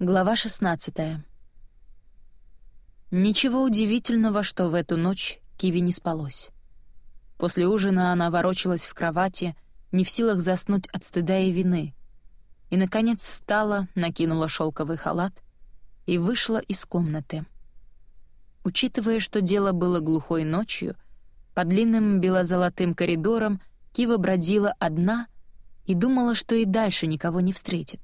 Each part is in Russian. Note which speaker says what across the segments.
Speaker 1: Глава 16 Ничего удивительного, что в эту ночь Киви не спалось. После ужина она ворочалась в кровати, не в силах заснуть от стыда и вины, и, наконец, встала, накинула шелковый халат и вышла из комнаты. Учитывая, что дело было глухой ночью, по длинным бело-золотым коридорам Кива бродила одна и думала, что и дальше никого не встретит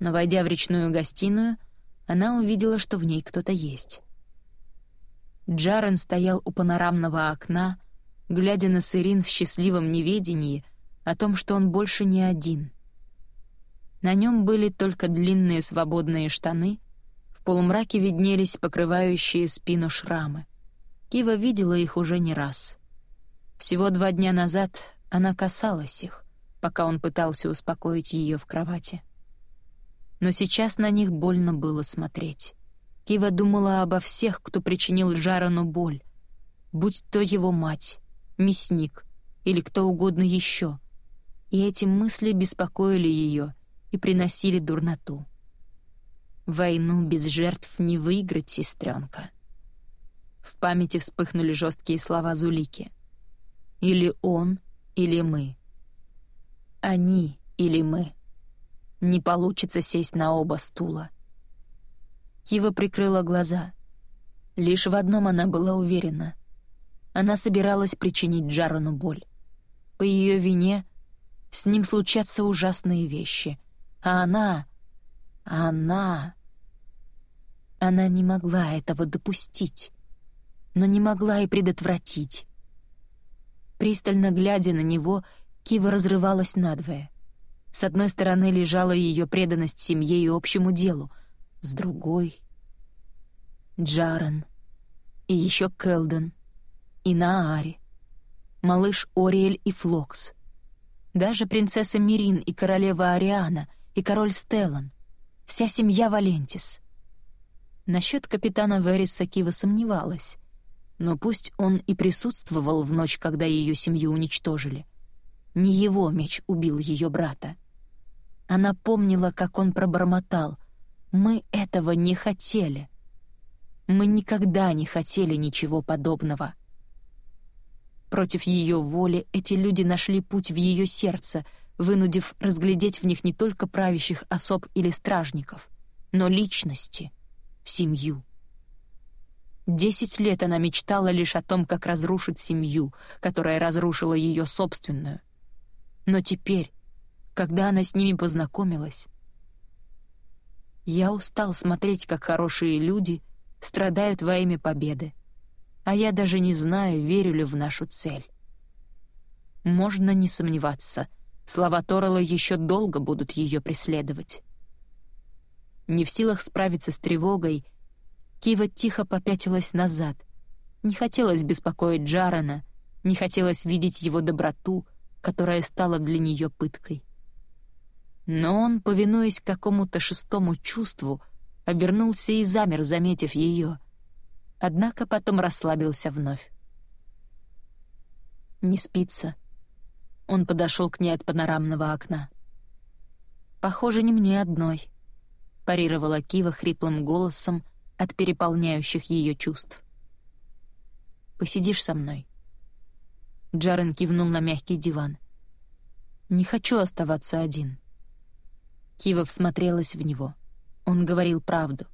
Speaker 1: но, войдя в речную гостиную, она увидела, что в ней кто-то есть. Джарен стоял у панорамного окна, глядя на Сырин в счастливом неведении о том, что он больше не один. На нем были только длинные свободные штаны, в полумраке виднелись покрывающие спину шрамы. Кива видела их уже не раз. Всего два дня назад она касалась их, пока он пытался успокоить ее в кровати но сейчас на них больно было смотреть. Кива думала обо всех, кто причинил Джарану боль, будь то его мать, мясник или кто угодно еще. И эти мысли беспокоили ее и приносили дурноту. Войну без жертв не выиграть, сестренка. В памяти вспыхнули жесткие слова Зулики. Или он, или мы. Они или мы. Не получится сесть на оба стула. Кива прикрыла глаза. Лишь в одном она была уверена. Она собиралась причинить Джарону боль. По ее вине с ним случатся ужасные вещи. А она... Она... Она не могла этого допустить, но не могла и предотвратить. Пристально глядя на него, Кива разрывалась надвое — с одной стороны лежала ее преданность семье и общему делу, с другой — Джарен, и еще Келден, и Наари, малыш Ориэль и Флокс, даже принцесса Мирин и королева Ариана, и король Стеллан, вся семья Валентис. Насчет капитана Вериса Кива сомневалась, но пусть он и присутствовал в ночь, когда ее семью уничтожили. Не его меч убил ее брата. Она помнила, как он пробормотал. «Мы этого не хотели. Мы никогда не хотели ничего подобного». Против ее воли эти люди нашли путь в ее сердце, вынудив разглядеть в них не только правящих особ или стражников, но личности, семью. Десять лет она мечтала лишь о том, как разрушить семью, которая разрушила ее собственную. Но теперь, когда она с ними познакомилась. Я устал смотреть, как хорошие люди страдают во имя победы, а я даже не знаю, верю ли в нашу цель. Можно не сомневаться, слова Торрелла еще долго будут ее преследовать. Не в силах справиться с тревогой, Кива тихо попятилась назад. Не хотелось беспокоить Джарана, не хотелось видеть его доброту, которая стала для нее пыткой. Но он, повинуясь какому-то шестому чувству, обернулся и замер, заметив ее. Однако потом расслабился вновь. «Не спится». Он подошел к ней от панорамного окна. «Похоже, не мне одной», — парировала Кива хриплым голосом от переполняющих ее чувств. «Посидишь со мной?» Джарен кивнул на мягкий диван. «Не хочу оставаться один». Кива всмотрелась в него. Он говорил правду.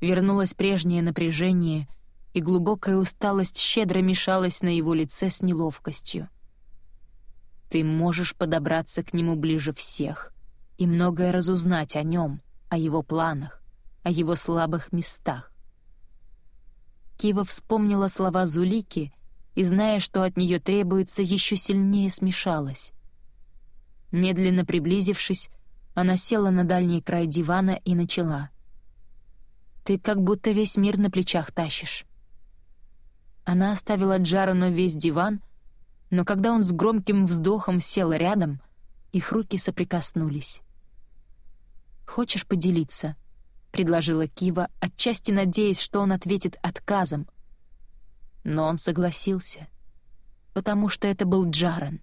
Speaker 1: Вернулось прежнее напряжение, и глубокая усталость щедро мешалась на его лице с неловкостью. «Ты можешь подобраться к нему ближе всех и многое разузнать о нем, о его планах, о его слабых местах». Кива вспомнила слова Зулики и, зная, что от нее требуется, еще сильнее смешалась. Медленно приблизившись, она села на дальний край дивана и начала. «Ты как будто весь мир на плечах тащишь». Она оставила Джарану весь диван, но когда он с громким вздохом сел рядом, их руки соприкоснулись. «Хочешь поделиться?» — предложила Кива, отчасти надеясь, что он ответит отказом. Но он согласился, потому что это был Джаран,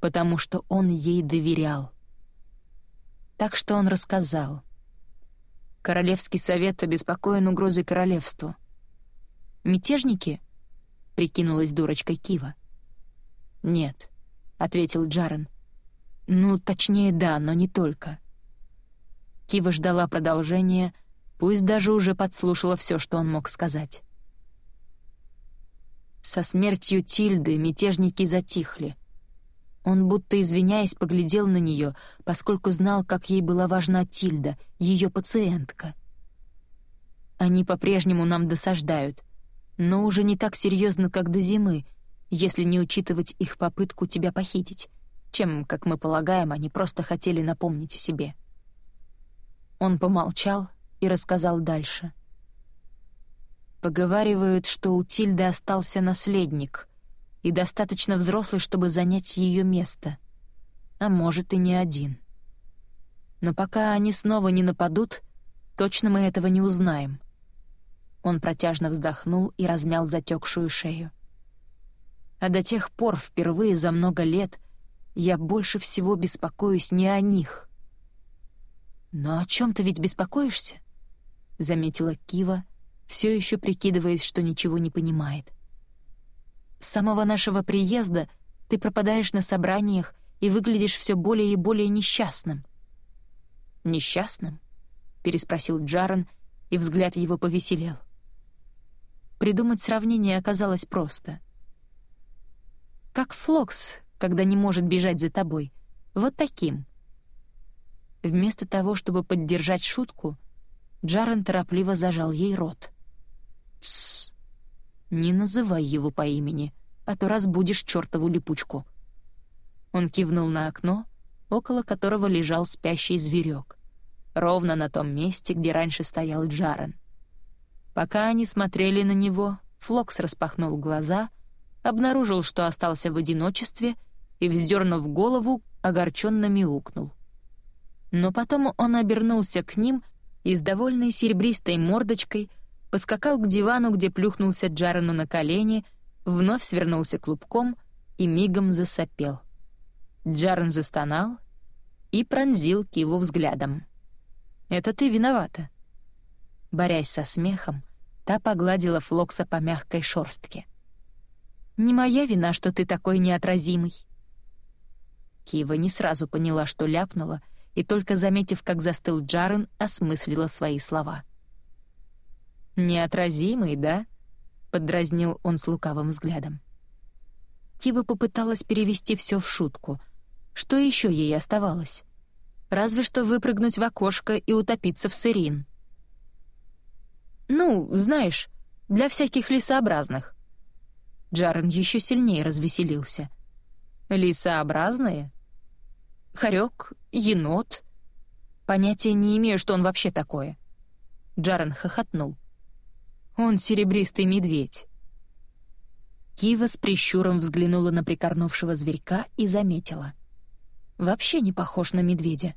Speaker 1: потому что он ей доверял. Так что он рассказал. Королевский совет обеспокоен угрозой королевству. «Мятежники?» — прикинулась дурочкой Кива. «Нет», — ответил Джарен. «Ну, точнее, да, но не только». Кива ждала продолжения, пусть даже уже подслушала все, что он мог сказать. Со смертью Тильды мятежники затихли. Он, будто извиняясь, поглядел на нее, поскольку знал, как ей была важна Тильда, ее пациентка. Они по-прежнему нам досаждают, но уже не так серьезно, как до зимы, если не учитывать их попытку тебя похитить, чем, как мы полагаем, они просто хотели напомнить о себе. Он помолчал и рассказал дальше. Поговаривают, что у Тильды остался наследник — и достаточно взрослый, чтобы занять ее место. А может, и не один. Но пока они снова не нападут, точно мы этого не узнаем. Он протяжно вздохнул и размял затекшую шею. А до тех пор, впервые за много лет, я больше всего беспокоюсь не о них. «Но о чем ты ведь беспокоишься?» — заметила Кива, все еще прикидываясь, что ничего не понимает. — с самого нашего приезда ты пропадаешь на собраниях и выглядишь все более и более несчастным». «Несчастным?» — переспросил Джаран, и взгляд его повеселел. Придумать сравнение оказалось просто. «Как Флокс, когда не может бежать за тобой. Вот таким». Вместо того, чтобы поддержать шутку, Джаран торопливо зажал ей рот. «Тссс!» «Не называй его по имени, а то разбудишь чертову липучку». Он кивнул на окно, около которого лежал спящий зверек, ровно на том месте, где раньше стоял Джарен. Пока они смотрели на него, Флокс распахнул глаза, обнаружил, что остался в одиночестве и, вздернув голову, огорченно мяукнул. Но потом он обернулся к ним и с довольной серебристой мордочкой — поскакал к дивану, где плюхнулся Джарену на колени, вновь свернулся клубком и мигом засопел. Джарен застонал и пронзил Киву взглядом. «Это ты виновата». Борясь со смехом, та погладила Флокса по мягкой шорстке. «Не моя вина, что ты такой неотразимый». Кива не сразу поняла, что ляпнула, и только заметив, как застыл Джарен, осмыслила свои слова — «Неотразимый, да?» — поддразнил он с лукавым взглядом. Тива попыталась перевести все в шутку. Что еще ей оставалось? Разве что выпрыгнуть в окошко и утопиться в сырин. «Ну, знаешь, для всяких лисообразных». Джарен еще сильнее развеселился. «Лисообразные?» «Хорек? Енот?» Понятия не имею, что он вообще такое. Джарен хохотнул. Он серебристый медведь». Кива с прищуром взглянула на прикорнувшего зверька и заметила. «Вообще не похож на медведя».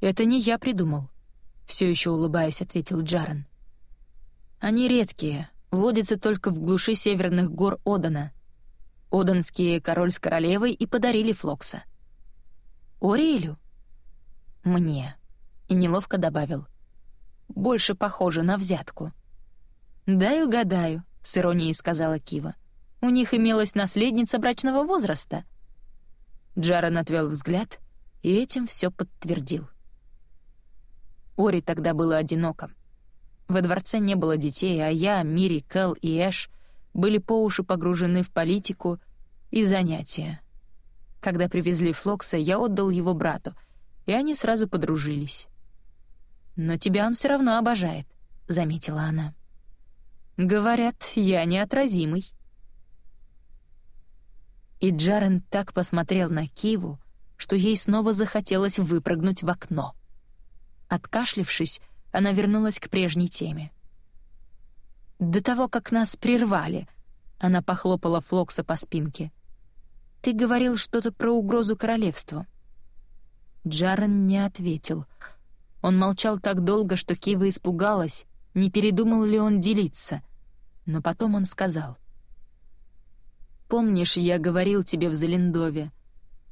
Speaker 1: «Это не я придумал», — все еще улыбаясь, ответил Джарен. «Они редкие, водятся только в глуши северных гор Одана. Оданские король с королевой и подарили Флокса». «Ориэлю?» «Мне», — и неловко добавил. «Больше похоже на взятку». «Дай угадаю», — с иронией сказала Кива. «У них имелась наследница брачного возраста». Джаран отвел взгляд и этим все подтвердил. Ори тогда было одиноко. Во дворце не было детей, а я, Мири, Кэл и Эш были по уши погружены в политику и занятия. Когда привезли Флокса, я отдал его брату, и они сразу подружились. «Но тебя он все равно обожает», — заметила она. Говорят, я неотразимый. И Джарен так посмотрел на Киву, что ей снова захотелось выпрыгнуть в окно. Откашлившись, она вернулась к прежней теме. «До того, как нас прервали», — она похлопала Флокса по спинке. «Ты говорил что-то про угрозу королевству». Джарен не ответил. Он молчал так долго, что Кива испугалась, не передумал ли он делиться. Но потом он сказал. «Помнишь, я говорил тебе в Залендове,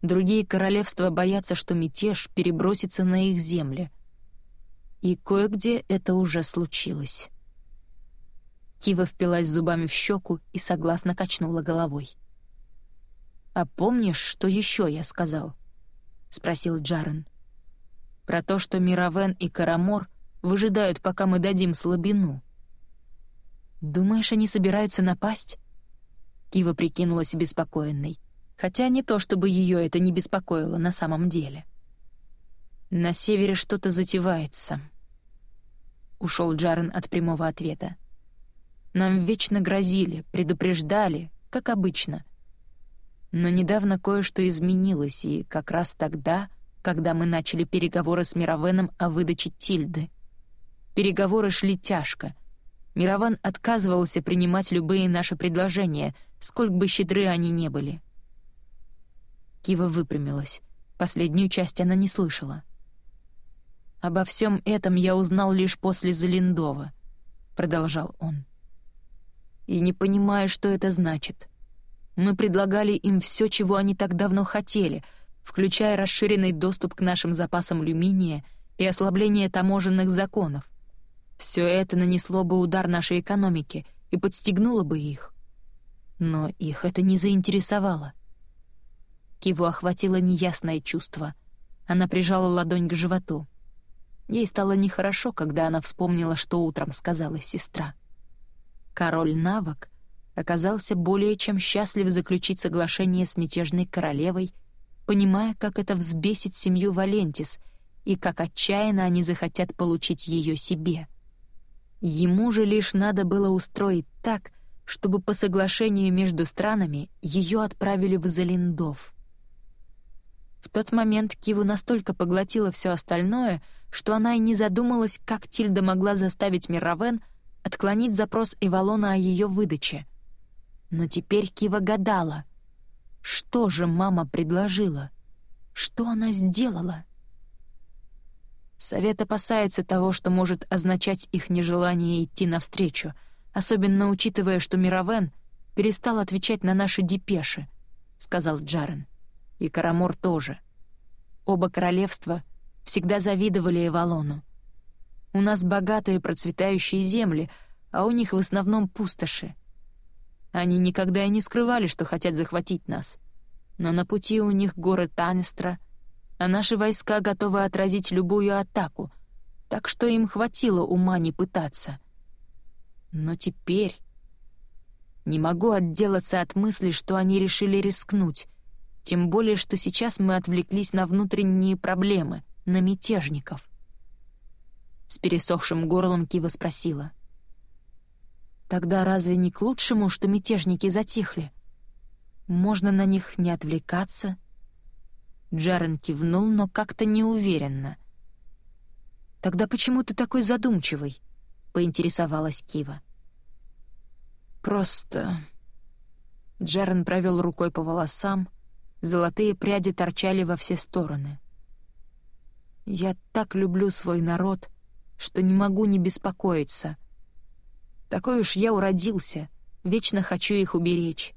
Speaker 1: другие королевства боятся, что мятеж перебросится на их земли. И кое-где это уже случилось. Кива впилась зубами в щеку и согласно качнула головой. «А помнишь, что еще я сказал?» — спросил Джарен. «Про то, что Мировен и Карамор выжидают, пока мы дадим слабину». «Думаешь, они собираются напасть?» Кива прикинулась беспокоенной, хотя не то, чтобы ее это не беспокоило на самом деле. «На севере что-то затевается», — ушел Джарен от прямого ответа. «Нам вечно грозили, предупреждали, как обычно. Но недавно кое-что изменилось, и как раз тогда, когда мы начали переговоры с Мировеном о выдаче Тильды. Переговоры шли тяжко. Мирован отказывался принимать любые наши предложения, сколько бы щедры они не были». Кива выпрямилась. Последнюю часть она не слышала. «Обо всем этом я узнал лишь после Залиндова», — продолжал он. «И не понимаю, что это значит. Мы предлагали им все, чего они так давно хотели, включая расширенный доступ к нашим запасам люминия и ослабление таможенных законов. Все это нанесло бы удар нашей экономике и подстегнуло бы их. Но их это не заинтересовало. Киву охватило неясное чувство. Она прижала ладонь к животу. Ей стало нехорошо, когда она вспомнила, что утром сказала сестра. Король Навок оказался более чем счастлив заключить соглашение с мятежной королевой, понимая, как это взбесит семью Валентис и как отчаянно они захотят получить ее себе. Ему же лишь надо было устроить так, чтобы по соглашению между странами ее отправили в Залиндов. В тот момент Киву настолько поглотила все остальное — что она и не задумалась, как Тильда могла заставить Мировен отклонить запрос Эвалона о ее выдаче. Но теперь Кива гадала, что же мама предложила, что она сделала. Совет опасается того, что может означать их нежелание идти навстречу, особенно учитывая, что Мировен перестал отвечать на наши депеши, — сказал Джарен. И Карамор тоже. Оба королевства всегда завидовали Эвалону. У нас богатые процветающие земли, а у них в основном пустоши. Они никогда и не скрывали, что хотят захватить нас. Но на пути у них горы Танестра, а наши войска готовы отразить любую атаку, так что им хватило ума не пытаться. Но теперь... Не могу отделаться от мысли, что они решили рискнуть, тем более, что сейчас мы отвлеклись на внутренние проблемы — на мятежников. С пересохшим горлом Кива спросила. «Тогда разве не к лучшему, что мятежники затихли? Можно на них не отвлекаться?» Джарен кивнул, но как-то неуверенно. «Тогда почему ты такой задумчивый?» — поинтересовалась Кива. «Просто...» Джарен провел рукой по волосам, золотые пряди торчали во все стороны. Я так люблю свой народ, что не могу не беспокоиться. Такой уж я уродился, вечно хочу их уберечь.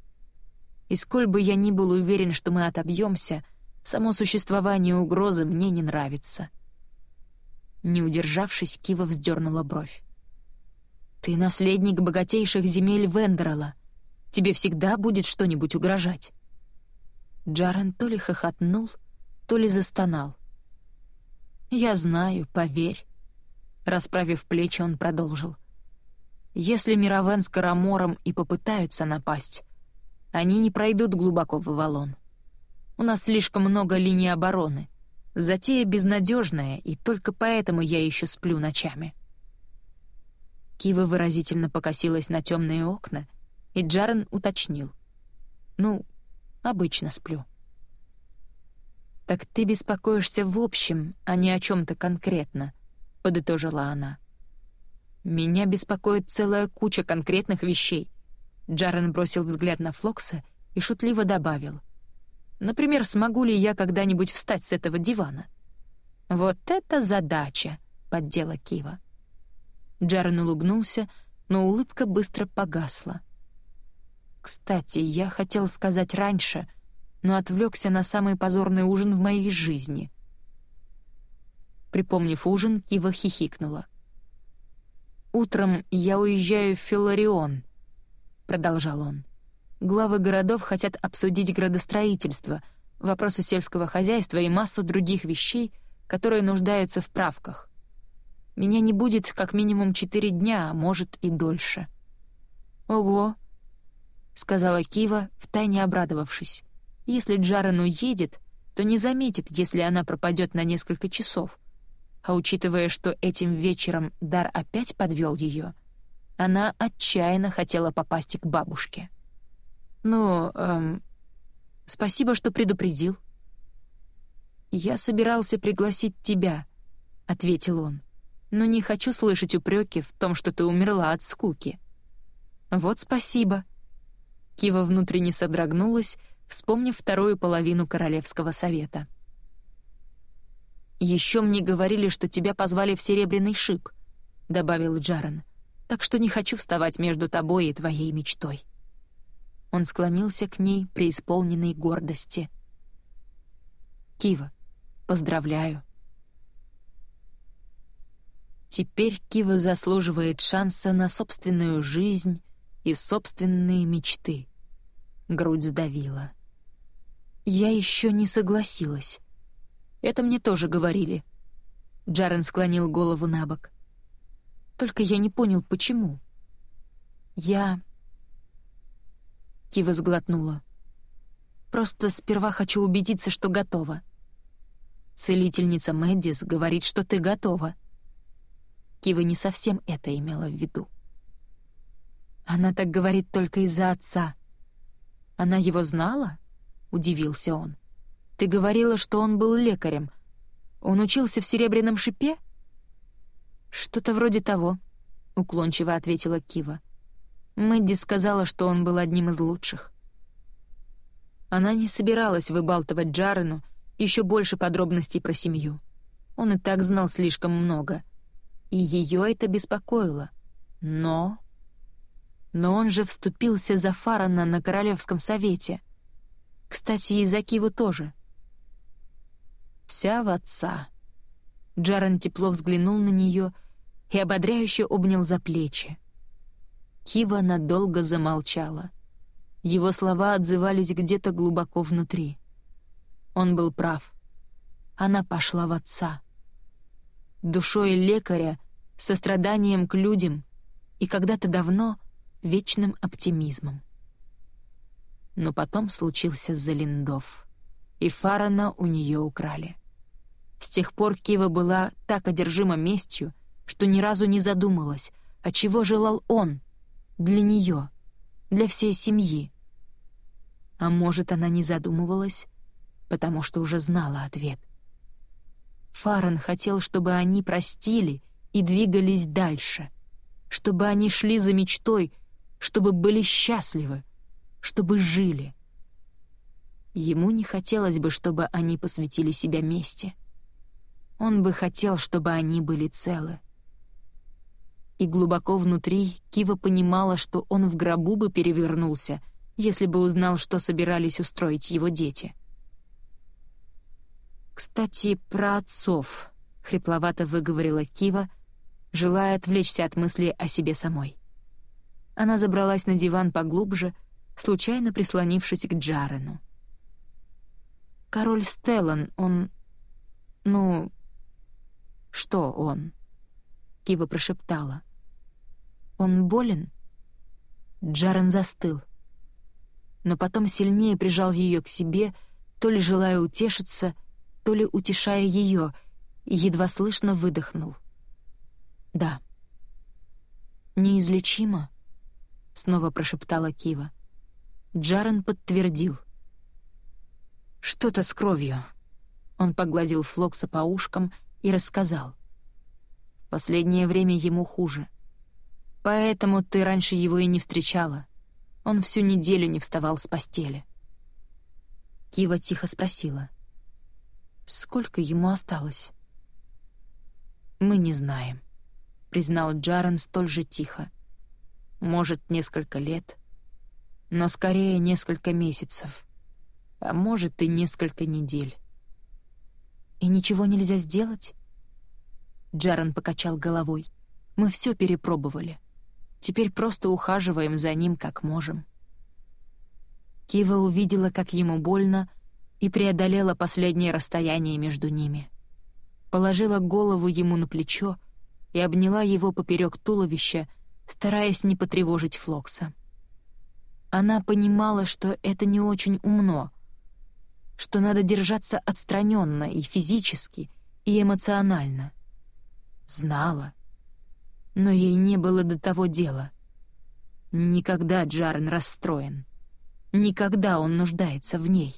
Speaker 1: И сколь бы я ни был уверен, что мы отобьемся, само существование угрозы мне не нравится. Не удержавшись, Кива вздернула бровь. «Ты наследник богатейших земель Вендерла. Тебе всегда будет что-нибудь угрожать». Джарен то ли хохотнул, то ли застонал. «Я знаю, поверь». Расправив плечи, он продолжил. «Если Мировен с Карамором и попытаются напасть, они не пройдут глубоко в Авалон. У нас слишком много линий обороны. Затея безнадежная, и только поэтому я еще сплю ночами». Кива выразительно покосилась на темные окна, и Джарен уточнил. «Ну, обычно сплю». «Так ты беспокоишься в общем, а не о чем-то конкретно», — подытожила она. «Меня беспокоит целая куча конкретных вещей». Джарен бросил взгляд на Флокса и шутливо добавил. «Например, смогу ли я когда-нибудь встать с этого дивана?» «Вот это задача!» — поддела Кива. Джарен улыбнулся, но улыбка быстро погасла. «Кстати, я хотел сказать раньше», — но отвлекся на самый позорный ужин в моей жизни. Припомнив ужин, Кива хихикнула. «Утром я уезжаю в Филарион», — продолжал он. «Главы городов хотят обсудить градостроительство, вопросы сельского хозяйства и массу других вещей, которые нуждаются в правках. Меня не будет как минимум четыре дня, а может и дольше». «Ого», — сказала Кива, втайне обрадовавшись. «Если Джарен уедет, то не заметит, если она пропадет на несколько часов. А учитывая, что этим вечером Дар опять подвел ее, она отчаянно хотела попасть к бабушке. «Ну, эм, спасибо, что предупредил». «Я собирался пригласить тебя», — ответил он, «но не хочу слышать упреки в том, что ты умерла от скуки». «Вот спасибо». Кива внутренне содрогнулась, вспомнив вторую половину Королевского совета. «Еще мне говорили, что тебя позвали в Серебряный шип», — добавил Джарен. «Так что не хочу вставать между тобой и твоей мечтой». Он склонился к ней, преисполненной гордости. «Кива, поздравляю». Теперь Кива заслуживает шанса на собственную жизнь и собственные мечты. Грудь сдавила. Я еще не согласилась. Это мне тоже говорили. Джарен склонил голову на бок. Только я не понял, почему. Я... Кива сглотнула. Просто сперва хочу убедиться, что готова. Целительница Мэддис говорит, что ты готова. Кива не совсем это имела в виду. Она так говорит только из-за отца. Она его знала? Удивился он. Ты говорила, что он был лекарем. Он учился в серебряном шипе? Что-то вроде того, уклончиво ответила Кива. Мэдди сказала, что он был одним из лучших. Она не собиралась выбалтывать Джарену еще больше подробностей про семью. Он и так знал слишком много. И ее это беспокоило. Но... Но он же вступился за Фарана на Королевском совете. Кстати, и за Киву тоже вся в отца. Джаран тепло взглянул на нее и ободряюще обнял за плечи. Кива надолго замолчала. Его слова отзывались где-то глубоко внутри. Он был прав. Она пошла в отца. Душой лекаря, состраданием к людям и когда-то давно вечным оптимизмом. Но потом случился Залиндов, и Фарана у нее украли. С тех пор Кива была так одержима местью, что ни разу не задумалась, а чего желал он для нее, для всей семьи. А может, она не задумывалась, потому что уже знала ответ. Фарен хотел, чтобы они простили и двигались дальше, чтобы они шли за мечтой, чтобы были счастливы, чтобы жили. Ему не хотелось бы, чтобы они посвятили себя мести — он бы хотел, чтобы они были целы. И глубоко внутри Кива понимала, что он в гробу бы перевернулся, если бы узнал, что собирались устроить его дети. «Кстати, про отцов», — хрипловато выговорила Кива, желая отвлечься от мысли о себе самой. Она забралась на диван поглубже, случайно прислонившись к Джарену. «Король Стеллан, он... ну, «Что он?» Кива прошептала. «Он болен?» Джарен застыл. Но потом сильнее прижал ее к себе, то ли желая утешиться, то ли утешая ее, и едва слышно выдохнул. «Да». «Неизлечимо?» — снова прошептала Кива. Джарен подтвердил. «Что-то с кровью». Он погладил Флокса по ушкам и рассказал. Последнее время ему хуже. Поэтому ты раньше его и не встречала. Он всю неделю не вставал с постели. Кива тихо спросила. «Сколько ему осталось?» «Мы не знаем», — признал Джарен столь же тихо. «Может, несколько лет, но скорее несколько месяцев, а может и несколько недель». «И ничего нельзя сделать?» Джарен покачал головой. «Мы все перепробовали. Теперь просто ухаживаем за ним, как можем». Кива увидела, как ему больно, и преодолела последнее расстояние между ними. Положила голову ему на плечо и обняла его поперек туловища, стараясь не потревожить Флокса. Она понимала, что это не очень умно, что надо держаться отстраненно и физически, и эмоционально. Знала. Но ей не было до того дела. Никогда Джарен расстроен. Никогда он нуждается в ней.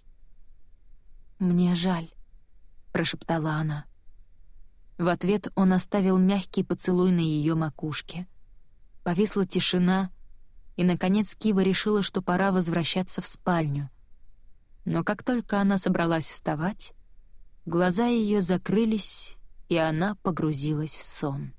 Speaker 1: «Мне жаль», — прошептала она. В ответ он оставил мягкий поцелуй на ее макушке. Повисла тишина, и, наконец, Кива решила, что пора возвращаться в спальню. Но как только она собралась вставать, глаза ее закрылись, и она погрузилась в сон.